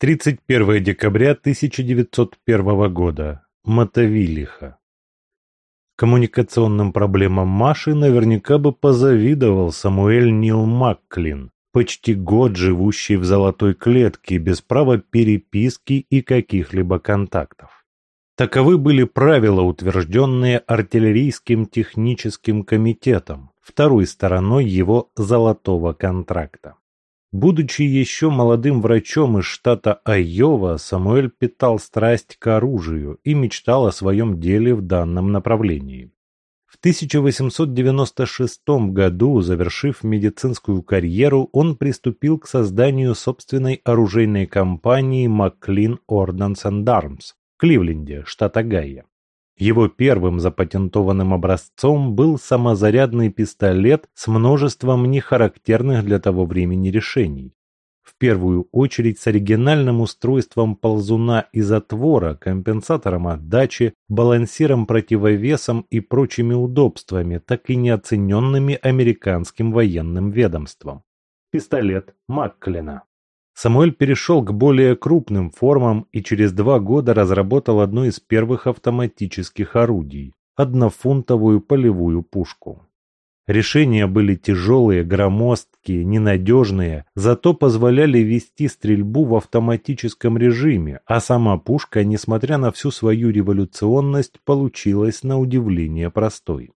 31 декабря 1901 года. Мотовилиха. Коммуникационным проблемам Маши наверняка бы позавидовал Самуэль Нил Макклин, почти год живущий в золотой клетке без права переписки и каких-либо контактов. Таковы были правила, утвержденные артиллерийским техническим комитетом, второй стороной его «золотого контракта». Будучи еще молодым врачом из штата Айова, Самуэль питал страсть к оружию и мечтал о своем деле в данном направлении. В 1896 году, завершив медицинскую карьеру, он приступил к созданию собственной оружейной компании McLean Ordnance and в Кливленде, штат Огайо. Его первым запатентованным образцом был самозарядный пистолет с множеством нехарактерных для того времени решений. В первую очередь с оригинальным устройством ползуна и затвора, компенсатором отдачи, балансиром-противовесом и прочими удобствами, так и неоцененными американским военным ведомством. Пистолет Макклина. Самуэль перешел к более крупным формам и через два года разработал одно из первых автоматических орудий – однофунтовую полевую пушку. Решения были тяжелые, громоздкие, ненадежные, зато позволяли вести стрельбу в автоматическом режиме, а сама пушка, несмотря на всю свою революционность, получилась на удивление простой.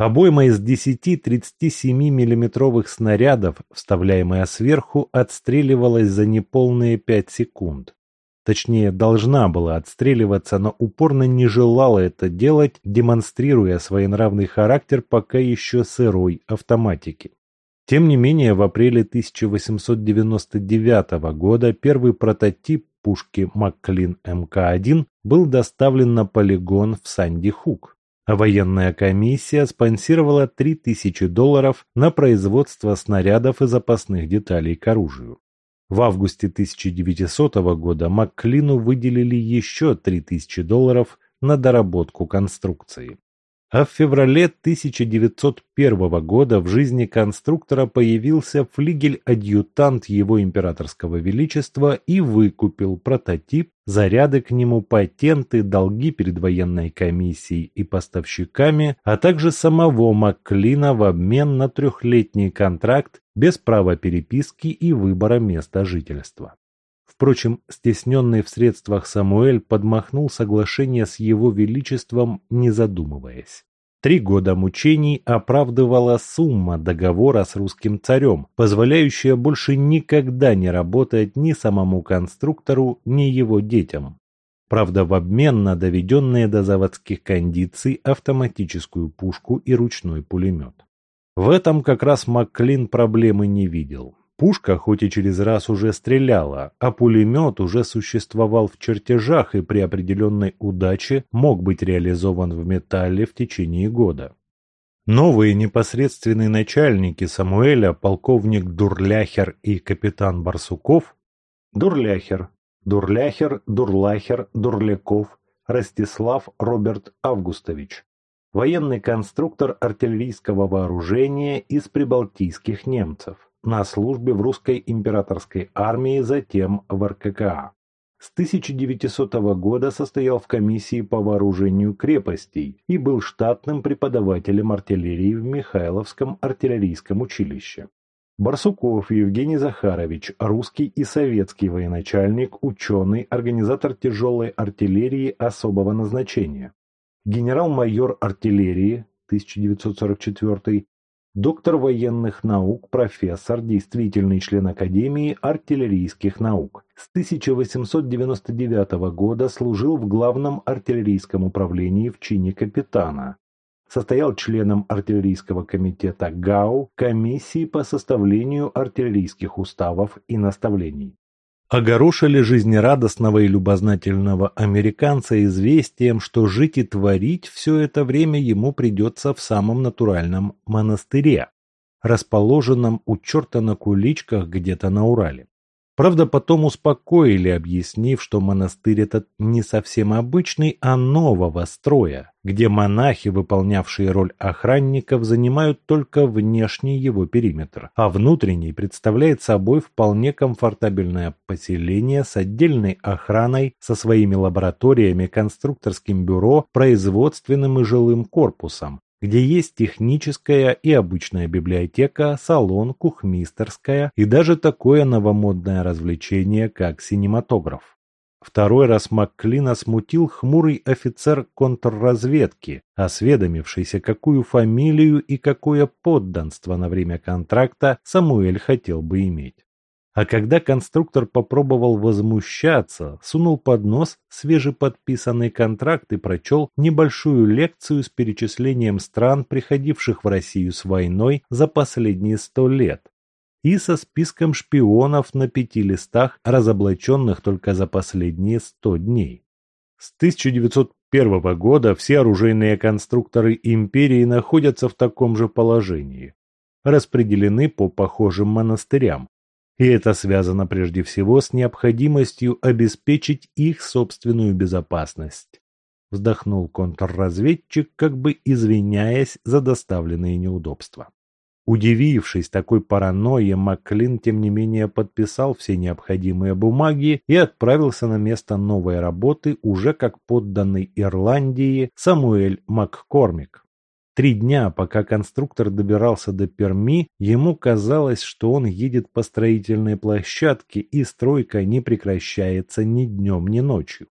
Обойма из 10-37 миллиметровых снарядов, вставляемая сверху, отстреливалась за неполные 5 секунд. Точнее, должна была отстреливаться, но упорно не желала это делать, демонстрируя своенравный характер пока еще сырой автоматики. Тем не менее, в апреле 1899 года первый прототип пушки Макклин МК-1 был доставлен на полигон в Санди-Хук. Военная комиссия спонсировала 3000 долларов на производство снарядов и запасных деталей к оружию. В августе 1900 года Макклину выделили еще 3000 долларов на доработку конструкции. А в феврале 1901 года в жизни конструктора появился флигель-адъютант его императорского величества и выкупил прототип, заряды к нему, патенты, долги перед военной комиссией и поставщиками, а также самого Макклина в обмен на трехлетний контракт без права переписки и выбора места жительства. Впрочем, стесненный в средствах Самуэль подмахнул соглашение с его величеством, не задумываясь. Три года мучений оправдывала сумма договора с русским царем, позволяющая больше никогда не работать ни самому конструктору, ни его детям. Правда, в обмен на доведенные до заводских кондиций автоматическую пушку и ручной пулемет. В этом как раз Макклин проблемы не видел. Пушка хоть и через раз уже стреляла, а пулемет уже существовал в чертежах и при определенной удаче мог быть реализован в металле в течение года. Новые непосредственные начальники Самуэля, полковник Дурляхер и капитан Барсуков, Дурляхер, Дурляхер, Дурлахер, Дурляков, Ростислав Роберт Августович, военный конструктор артиллерийского вооружения из прибалтийских немцев на службе в русской императорской армии, затем в РККА. С 1900 года состоял в комиссии по вооружению крепостей и был штатным преподавателем артиллерии в Михайловском артиллерийском училище. Барсуков Евгений Захарович, русский и советский военачальник, ученый, организатор тяжелой артиллерии особого назначения. Генерал-майор артиллерии 1944 доктор военных наук, профессор, действительный член Академии артиллерийских наук. С 1899 года служил в Главном артиллерийском управлении в чине капитана. Состоял членом артиллерийского комитета ГАУ, комиссии по составлению артиллерийских уставов и наставлений огорошили жизнерадостного и любознательного американца известием, что жить и творить все это время ему придется в самом натуральном монастыре, расположенном у черта на куличках где-то на Урале. Правда, потом успокоили, объяснив, что монастырь этот не совсем обычный, а нового строя, где монахи, выполнявшие роль охранников, занимают только внешний его периметр, а внутренний представляет собой вполне комфортабельное поселение с отдельной охраной, со своими лабораториями, конструкторским бюро, производственным и жилым корпусом, где есть техническая и обычная библиотека, салон, кухмистерская и даже такое новомодное развлечение, как синематограф. Второй раз Макклина смутил хмурый офицер контрразведки, осведомившийся, какую фамилию и какое подданство на время контракта Самуэль хотел бы иметь. А когда конструктор попробовал возмущаться, сунул под нос свежеподписанный контракт и прочел небольшую лекцию с перечислением стран, приходивших в Россию с войной за последние сто лет, и со списком шпионов на пяти листах, разоблаченных только за последние сто дней. С 1901 года все оружейные конструкторы империи находятся в таком же положении. Распределены по похожим монастырям, и это связано прежде всего с необходимостью обеспечить их собственную безопасность. Вздохнул контрразведчик, как бы извиняясь за доставленные неудобства. Удивившись такой паранойе, Маклин тем не менее подписал все необходимые бумаги и отправился на место новой работы уже как подданный Ирландии Самуэль Маккормик. Три дня, пока конструктор добирался до Перми, ему казалось, что он едет по строительной площадке и стройка не прекращается ни днем, ни ночью.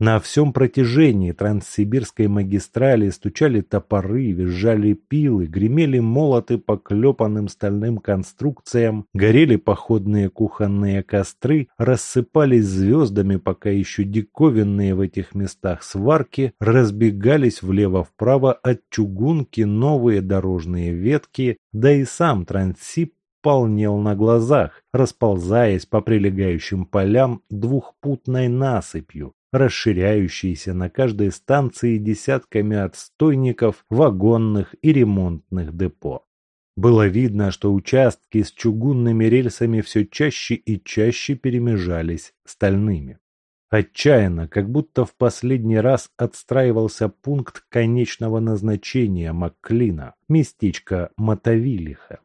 На всем протяжении Транссибирской магистрали стучали топоры, визжали пилы, гремели молоты по клепанным стальным конструкциям, горели походные кухонные костры, рассыпались звездами, пока еще диковинные в этих местах сварки, разбегались влево-вправо от чугунки новые дорожные ветки, да и сам Транссиб полнел на глазах, расползаясь по прилегающим полям двухпутной насыпью, расширяющиеся на каждой станции десятками отстойников, вагонных и ремонтных депо. Было видно, что участки с чугунными рельсами все чаще и чаще перемежались стальными. Отчаянно, как будто в последний раз отстраивался пункт конечного назначения Макклина, местечко Мотовилиха.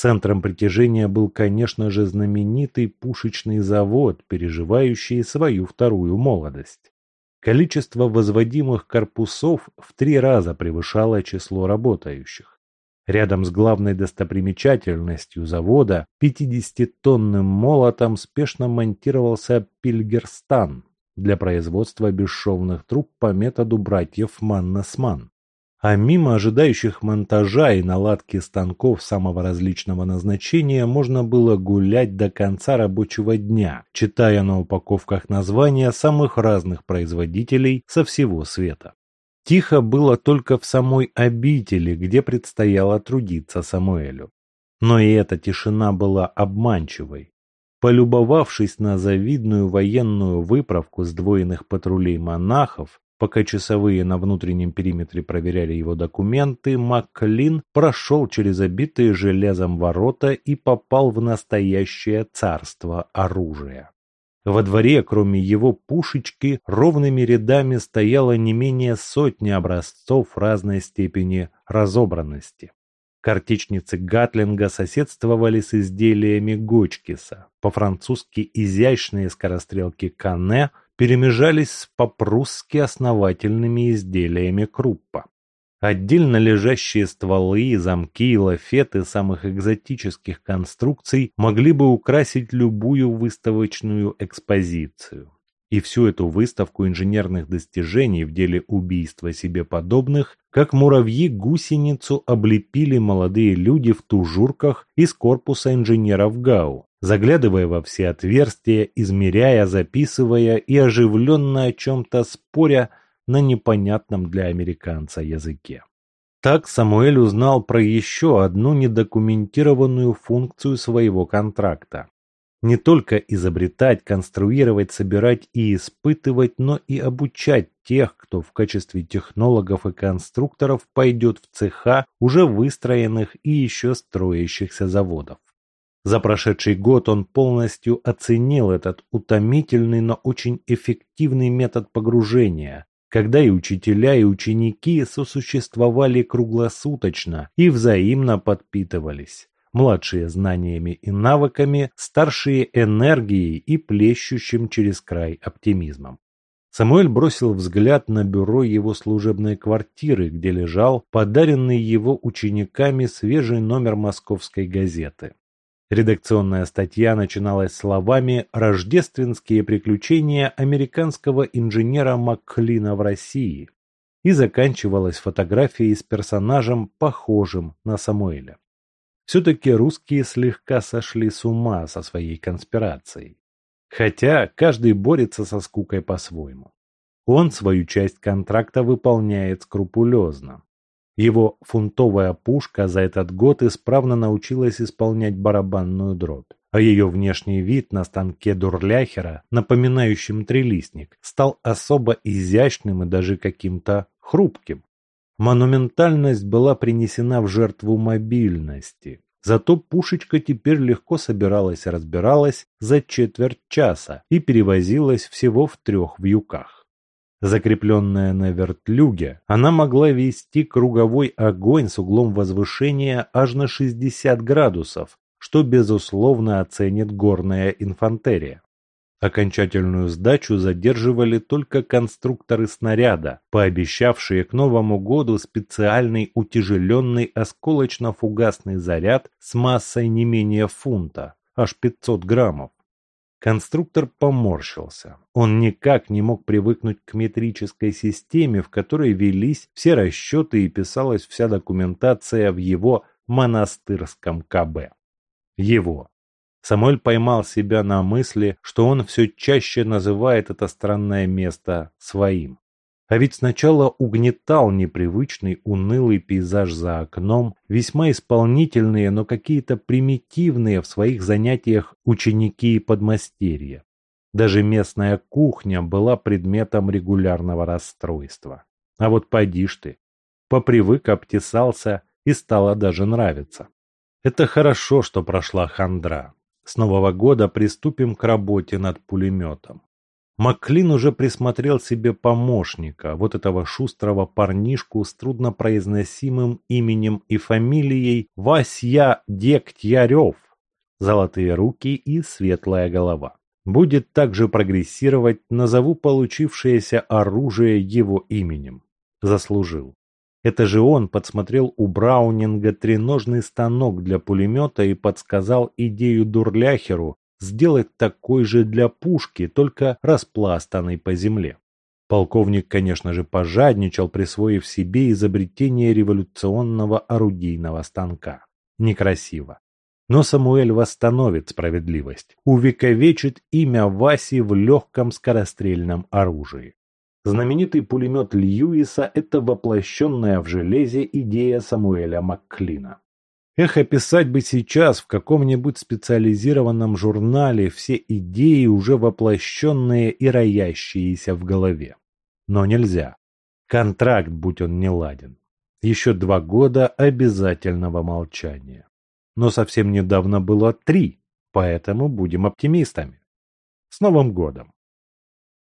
Центром притяжения был, конечно же, знаменитый пушечный завод, переживающий свою вторую молодость. Количество возводимых корпусов в три раза превышало число работающих. Рядом с главной достопримечательностью завода 50-тонным молотом спешно монтировался пильгерстан для производства бесшовных труб по методу братьев Маннесман а мимо ожидающих монтажа и наладки станков самого различного назначения можно было гулять до конца рабочего дня, читая на упаковках названия самых разных производителей со всего света. Тихо было только в самой обители, где предстояло трудиться Самуэлю. Но и эта тишина была обманчивой. Полюбовавшись на завидную военную выправку сдвоенных патрулей монахов, Пока часовые на внутреннем периметре проверяли его документы, Макклин прошел через обитые железом ворота и попал в настоящее царство оружия. Во дворе, кроме его пушечки, ровными рядами стояло не менее сотни образцов разной степени разобранности. Картечницы Гатлинга соседствовали с изделиями Гочкиса, по-французски изящные скорострелки Кане перемежались с по-прусски основательными изделиями Круппа. Отдельно лежащие стволы, замки и лафеты самых экзотических конструкций могли бы украсить любую выставочную экспозицию. И всю эту выставку инженерных достижений в деле убийства себе подобных, как муравьи гусеницу облепили молодые люди в тужурках из корпуса инженеров ГАУ, заглядывая во все отверстия, измеряя, записывая и оживленно о чем-то споря на непонятном для американца языке. Так Самуэль узнал про еще одну недокументированную функцию своего контракта. Не только изобретать, конструировать, собирать и испытывать, но и обучать тех, кто в качестве технологов и конструкторов пойдет в цеха уже выстроенных и еще строящихся заводов. За прошедший год он полностью оценил этот утомительный, но очень эффективный метод погружения, когда и учителя, и ученики сосуществовали круглосуточно и взаимно подпитывались. Младшие знаниями и навыками, старшие энергией и плещущим через край оптимизмом. Самуэль бросил взгляд на бюро его служебной квартиры, где лежал подаренный его учениками свежий номер московской газеты. Редакционная статья начиналась словами «Рождественские приключения американского инженера Макклина в России» и заканчивалась фотографией с персонажем, похожим на Самуэля. Все-таки русские слегка сошли с ума со своей конспирацией. Хотя каждый борется со скукой по-своему. Он свою часть контракта выполняет скрупулезно. Его фунтовая пушка за этот год исправно научилась исполнять барабанную дробь, а ее внешний вид на станке дурляхера, напоминающем трилистник, стал особо изящным и даже каким-то хрупким. Монументальность была принесена в жертву мобильности. Зато пушечка теперь легко собиралась и разбиралась за четверть часа и перевозилась всего в трех вьюках. Закрепленная на вертлюге, она могла вести круговой огонь с углом возвышения аж на 60 градусов, что безусловно оценит горная инфантерия. Окончательную сдачу задерживали только конструкторы снаряда, пообещавшие к Новому году специальный утяжеленный осколочно-фугасный заряд с массой не менее фунта, аж 500 граммов. Конструктор поморщился. Он никак не мог привыкнуть к метрической системе, в которой велись все расчеты и писалась вся документация в его монастырском КБ. Его. Самуэль поймал себя на мысли, что он все чаще называет это странное место своим. А ведь сначала угнетал непривычный унылый пейзаж за окном, весьма исполнительные, но какие-то примитивные в своих занятиях ученики и подмастерья. Даже местная кухня была предметом регулярного расстройства. А вот поди ж ты, попривык, обтесался и стало даже нравиться. Это хорошо, что прошла хандра. С Нового года приступим к работе над пулеметом. Маклин уже присмотрел себе помощника, вот этого шустрого парнишку с труднопроизносимым именем и фамилией Васья Дегтярев. Золотые руки и светлая голова. Будет также прогрессировать, назову получившееся оружие его именем. Заслужил. Это же он подсмотрел у Браунинга треножный станок для пулемета и подсказал идею Дурляхеру сделать такой же для пушки, только распластанной по земле. Полковник, конечно же, пожадничал, присвоив себе изобретение революционного орудийного станка. Некрасиво. Но Самуэль восстановит справедливость, увековечит имя Васи в легком скорострельном оружии. Знаменитый пулемет Льюиса – это воплощенная в железе идея Самуэля Макклина. Эх, описать бы сейчас в каком-нибудь специализированном журнале все идеи, уже воплощенные и роящиеся в голове. Но нельзя. Контракт, будь он не ладен. Еще два года обязательного молчания. Но совсем недавно было три, поэтому будем оптимистами. С Новым годом!